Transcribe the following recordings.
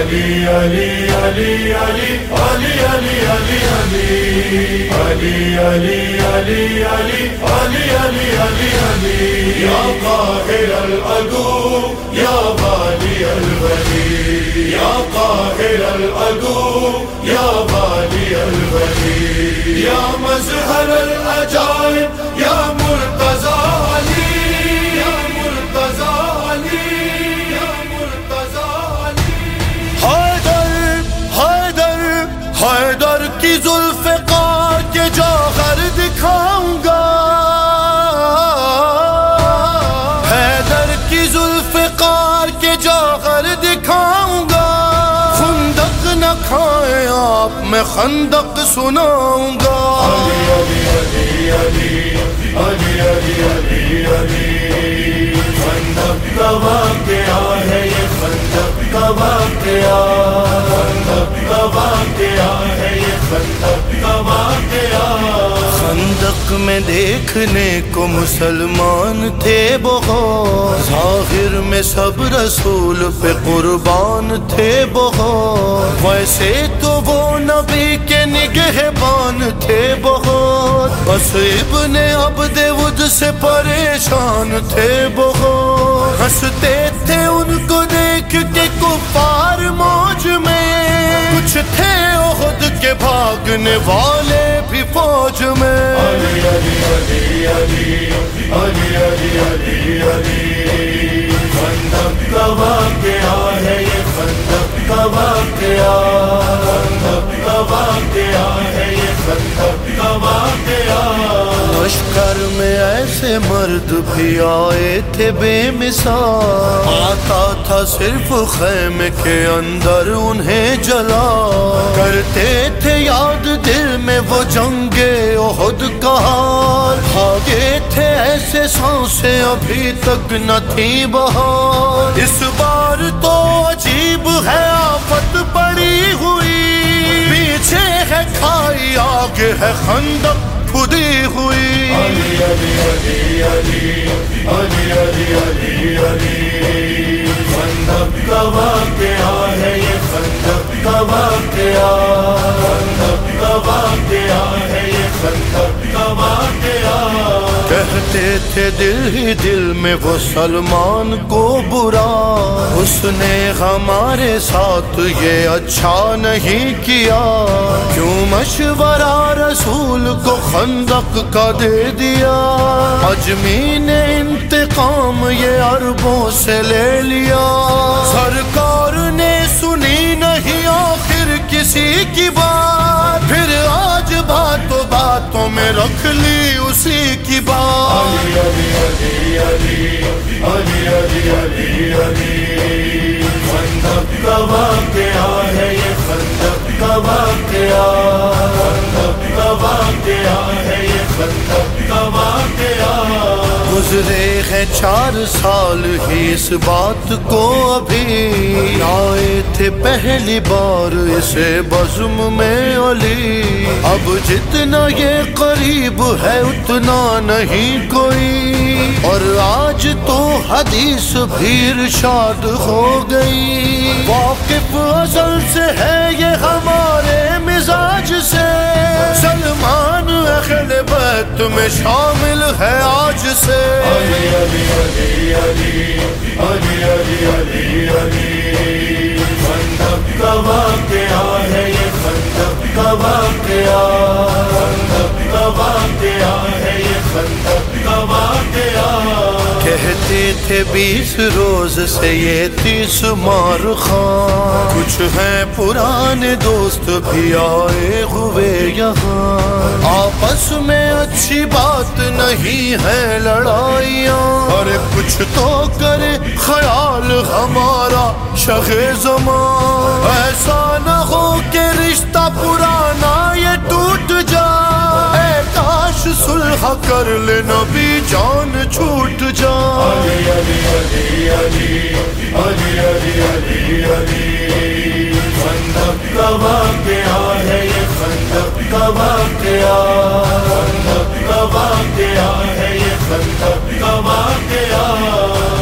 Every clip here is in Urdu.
علی علی علی علی علی علی علی علی علی علی علی علی علی علی علی علی یا قاہر العدو یا بالی الولی یا قاہر العدو یا بالی الولی یا مظہر العجائب آپ میں خندق سناؤں گا۔ خندق کا واقعہ ہے یہ خندق کا واقعہ خندق کا واقعہ ہے یہ خندق کا واقعہ۔ خندق میں دیکھنے کو مسلمان تھے بہت۔ ظاہر میں سب رسول پہ قربان تھے بہت۔ ویسے تو وہ نبی کے نگہبان تھے بہت۔ بس ابن عبد ود سے پریشان تھے بہت۔ ہنستے تھے ان کو دیکھ کے کفار موج میں۔ کچھ تھے عہد کے بھاگنے والے۔ فوج میں علی علی علی علی علی علی علی علی خندق کا واقعہ ہے یہ خندق کا واقعہ خندق کا واقعہ ہے لشکر میں ایسے مرد بھی آئے تھے بے مثال۔ آتا تھا صرف خیمے کے اندر انہیں جلا۔ کرتے تھے یاد دل میں وہ جنگ عہد کا حال۔ بھاگے تھے ایسے سانسیں ابھی تک نہ تھی بہار۔ اس بار تو عجیب ہے آفت پڑی ہوئی پیچھے ہے کھائی آگے ہے خندق کھدی ہوئی تھے دل ہی دل میں وہ سلمان کو برا۔ اس نے ہمارے ساتھ یہ اچھا نہیں کیا۔ کیوں مشورہ رسول کو خندق کا دے دیا؟ اجمی نے انتقام یہ عربوں سے لے لیا۔ سرکار نے سنی نہیں آخر کسی کی بات۔ پھر آج باتوں باتوں میں رکھ لی اسی کی بات۔ گزرے ہیں چار سال ہی اس بات کو ابھی۔ آئے تھے پہلی بار اسے بزم میں علی اب جتنا یہ قریب ہے اتنا نہیں کوئی اور آج تو حدیث بھی ارشاد ہو گئی واقف ازل سے ہے یہ ہمارے مزاج سے سلمان اہل بیت میں شامل ہے آج سے علی علی علی علی علی علی علی علی خندق کہتے تھے بیس روز سے یہ تیس مار خان۔ کچھ ہیں پرانے دوست بھی آئے ہوئے یہاں۔ آپس میں اچھی بات نہیں ہے لڑائیاں۔ اور کچھ تو کرے خیال ہمارا شخ زمان۔ ایسا نہ ہو کہ رشتہ پرانا یہ ٹوٹ جائے۔ کاش صلح کر لے نبی جان چھوٹ جائے۔ علی علی علی علی علی علی علی علی۔ خندق کا واقعہ ہے، یہ خندق کا واقعہ۔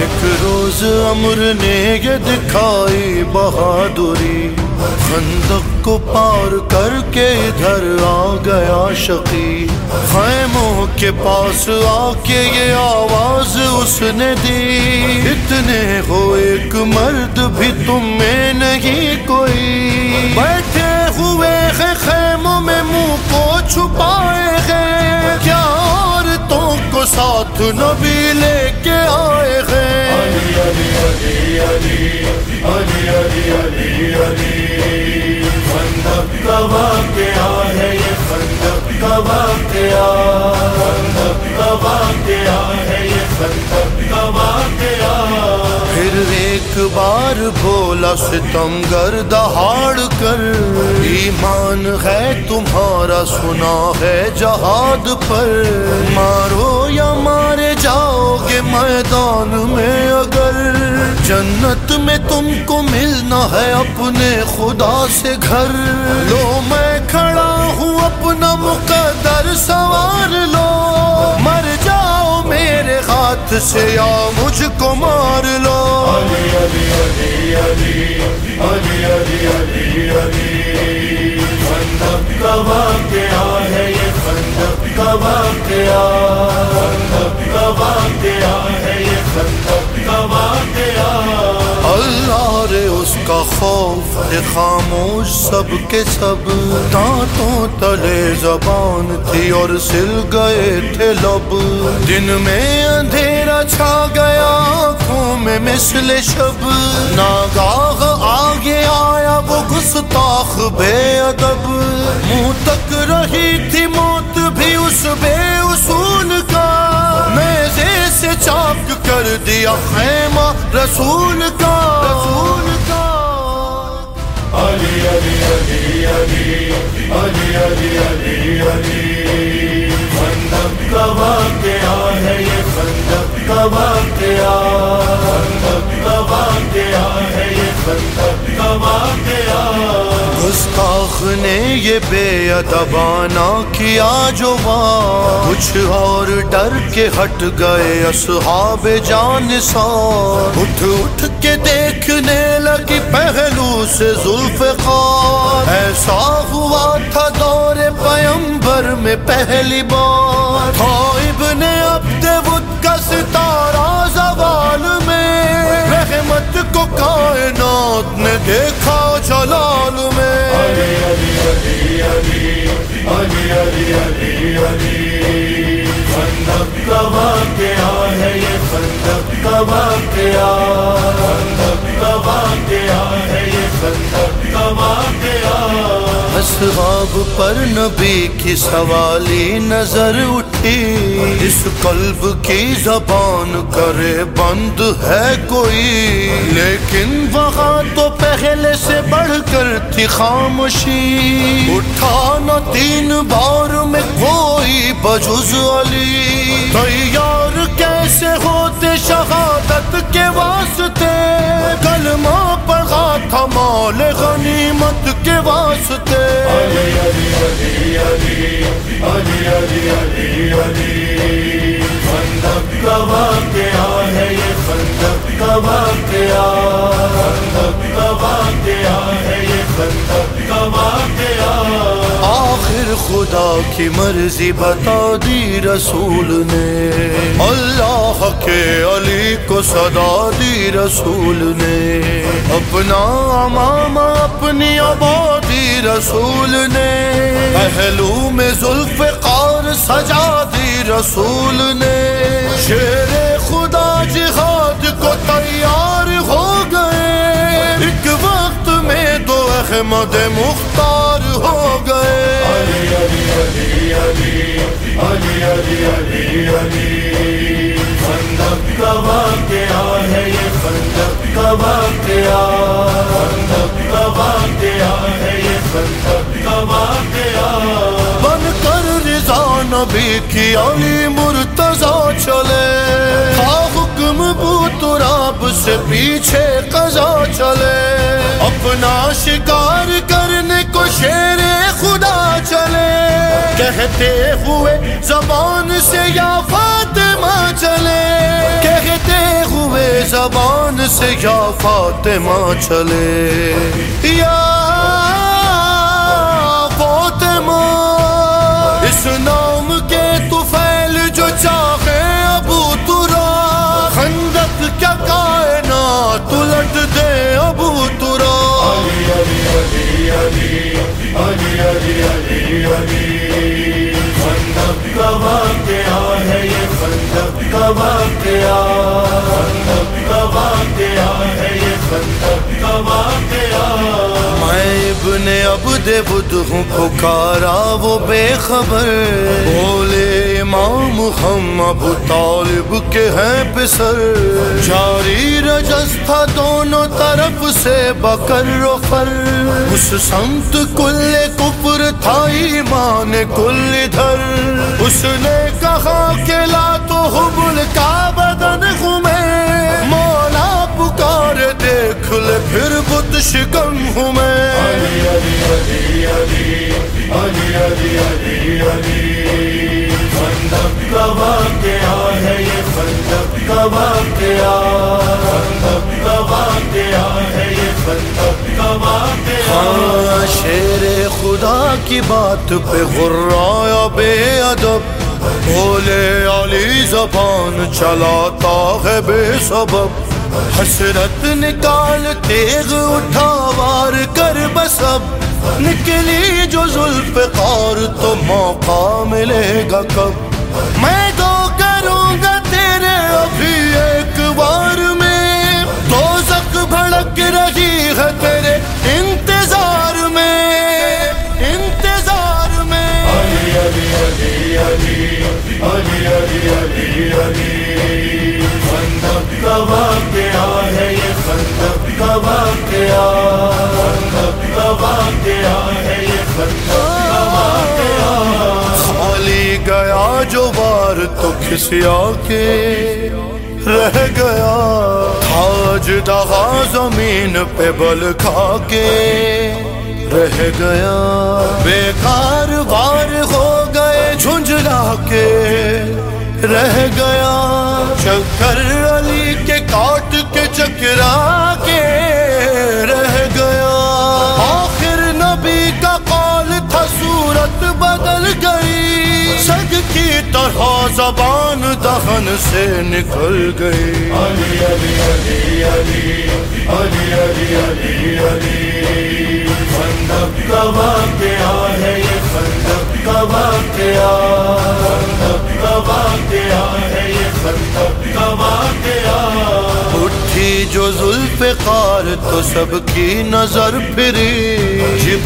ایک روز عمر نے یہ دکھائی بہادری، خندق کو پار کر کے ادھر آ گیا شقی۔ خیموں کے پاس آ کے یہ آواز اس نے دی۔ اتنے ہو ایک مرد بھی تم میں نہیں کوئی۔ ساتھ نبی لے کے آئے ہیں۔ علی علی علی علی علی علی علی علی خندق کا واقعہ ہے یہ خندق کا واقعہ خندق کا واقعہ آئے یہ خندق کا واقعہ ایک بار بولا ستم گر دہاڑ کر۔ ایمان ہے تمہارا، سنا ہے جہاد پر۔ مارو یا مارے جاؤ گے میدان میں اگر۔ جنت میں تم کو ملنا ہے اپنے خدا سے گھر لو میں کھڑا ہوں اپنا مقدر سوار لو مر جاؤ میرے ہاتھ سے یا مجھ کو مار لو علی علی علی علی علی علی خوف ہے خاموش سب کے سب۔ دانتوں تلے زبان تھی اور سل گئے تھے لب۔ دن میں اندھیرا چھا گیا، آنکھوں میں مثل شب۔ ناگاہ آگے آیا وہ گستاخ بے ادب۔ منہ تک رہی تھی موت بھی اس بے اصول کا۔ میزے سے چاک کر دیا خیمہ رسول کا رسول کا۔ علی علی علی علی علی علی علی علی خندق کا واقعہ ہے یہ خندق کا واقعہ خندق کا واقعہ ہے یہ خندق نے یہ بے ادبانہ کیا جو وہاں کچھ اور ڈر کے ہٹ گئے اصحاب جان سا اٹھ اٹھ کے دیکھنے لگی پہلو سے زلف خار ایسا ہوا تھا دور پیمبر میں پہلی بار۔ تھا ابن عبد ود کا ستارہ زوال میں۔ رحمت کو کائنات نے دیکھا جلال علی علی علی علی علی خندق کا واقعہ ہے یہ خندق کا واقعہ خندق کا واقعہ ہے یہ خندق کا واقعہ اسباب پر نبی کی سوالی نظر اٹھی۔ اس قلب کی زبان کرے بند ہے کوئی۔ لیکن وہاں تو پہلے سے بڑھ کر تھی خاموشی۔ اٹھا نہ تین بار میں کوئی بجز علی۔ تیار سے ہوتے شہادت کے واسطے۔ کلمہ پڑھا تھا مال غنیمت کے واسطے۔ علی علی علی علی علی علی علی علی خندق کا واقعہ ہے یہ خندق کا خدا کی مرضی بتا دی رسول نے۔ اللہ کے علی کو صدا دی رسول نے۔ اپنا امام اپنی آبادی رسول نے۔ پہلو میں زلف قار سجا دی رسول نے۔ شیر خدا جہاد کو تیار ہو گئے۔ ایک وقت میں دو احمد مختار علی علی علی علی علی خندق کا واقعہ ہے یہ خندق کا واقعہ خندق کا واقعہ ہے یہ خندق کا واقعہ بن کر رضا نبی کی علی مرتضی چلے۔ حکم بوت راب سے پیچھے قضا چلے۔ اپنا شکار کرنے کہتے ہوئے زبان سے یا فاطمہ چلے کہتے ہوئے زبان سے یا فاطمہ چلے یا فاطمہ اس نام کے تو فیل جو چاہے ابو ترا خندق کیا کائنات الٹ دے ابو ترا علی علی علی علی علی علی کا واقعہ خندق کا واقعہ ہے یہ خندق کا واقعہ میں ابن عبد بدھ ہوں، پکارا وہ بے خبر۔ امام ہم ابو طالب کے ہیں پسر جاری رجز تھا دونوں طرف سے بکر و فر اس سمت کل کفر تھا ایمان کل دھر اس نے کہا کہ لا تو حبل کا بدن ہمیں مولا پکار دیکھ لے پھر بت شکم ہمیں علی علی علی علی علی علی علی واقعہ ہے یہ خندق، کا واقعہ۔ خندق کا واقعہ ہے یہ خندق کا واقعہ شیر خدا کی بات پہ غرایا بے ادب بولے علی زبان چلاتا ہے بے سبب۔ حسرت نکال، تیغ اٹھا، وار کر بسب۔ نکلی جو زلف قار تو موقع ملے گا کب۔ میں تو کروں گا تیرے ابھی ایک بار میں دو زخ بھڑک رہی ہے تیرے انتظار میں انتظار میں علی علی علی علی علی علی علی علی خندق کا واقعہ ہے یہ خندق کا واقعہ خندق کا واقعہ ہے تو کسیا کے رہ گیا۔ تاج دغا زمین پہ بل کھا کے رہ گیا۔ بیکار وار ہو گئے جھنجلا کے رہ گیا۔ چکر علی کے کاٹ کے چکرا کے رہ گیا۔ آخر نبی کا قول تھا، صورت بدل گئی۔ طرح زبان دہن سے نکل گئی۔ علی علی علی علی علی علی علی علی۔ خندق کا واقعہ ہے یہ خندق کا واقعہ۔ خندق کا واقعہ ہے یہ خندق کا واقعہ۔ اٹھی جو زلف قار تو سب کی نظر پھری۔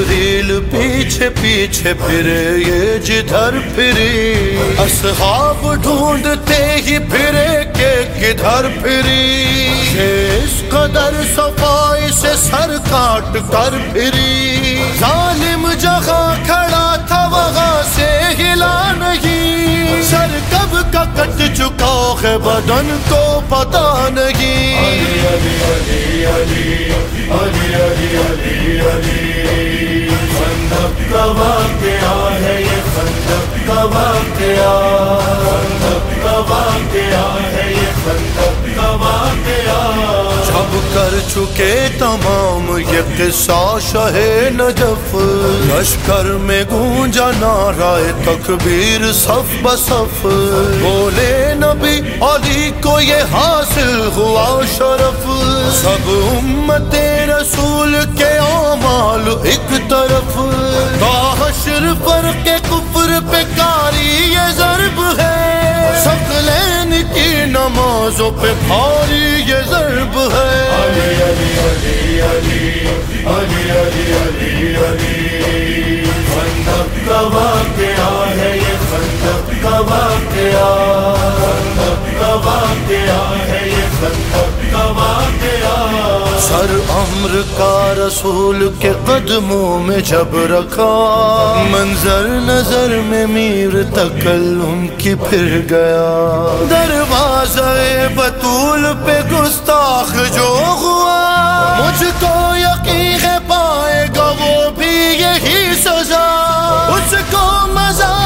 جبریل پیچھے پیچھے پھرے یہ جدھر پھری۔ اصحاب ڈھونڈتے ہی پھرے کہ کدھر پھری۔ اس قدر صفائی سے سر کاٹ کر پھری۔ ظالم جگہ کھڑا تھا وہاں سے ہلا نہیں۔ سر کب کا کٹ چکا ہے بدن کو پتا نہیں۔ علی علی علی علی علی علی چکے تمام یہ قصہ شہ نجف لشکر میں گونجا نعرہ تکبیر صف بصف۔ بولے نبی علی کو یہ حاصل ہوا شرف۔ سب امت رسول کے اعمال ایک طرف۔ حشر پر کے کفر پہ کاری یہ ضرب ہے۔ نمازوں پہ بھاری یہ ضرب ہے۔ علی علی علی علی علی علی علی علی۔ خندق کا واقعہ ہے یہ خندق کا واقعہ۔ خندق کا واقعہ ہے یہ خندق کا واقعہ۔ سر امر کا رسول کے قدموں میں جب رکھا، منظر نظر میں میر تکلم کی پھر گیا۔ دروازہ بطول پہ گستاخ جو ہوا، مجھ کو یقین ہے پائے گا وہ بھی یہی سزا۔ اس کو مزہ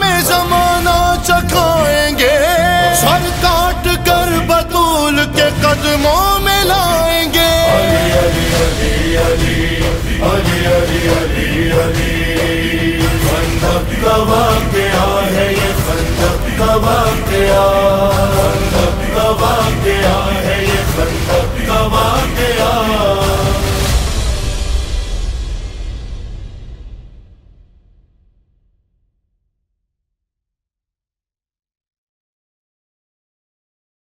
میں زمانہ چکھائیں گے۔ سر کاٹ کر بطول کے قدموں میں لائیں گے۔ ہے یہ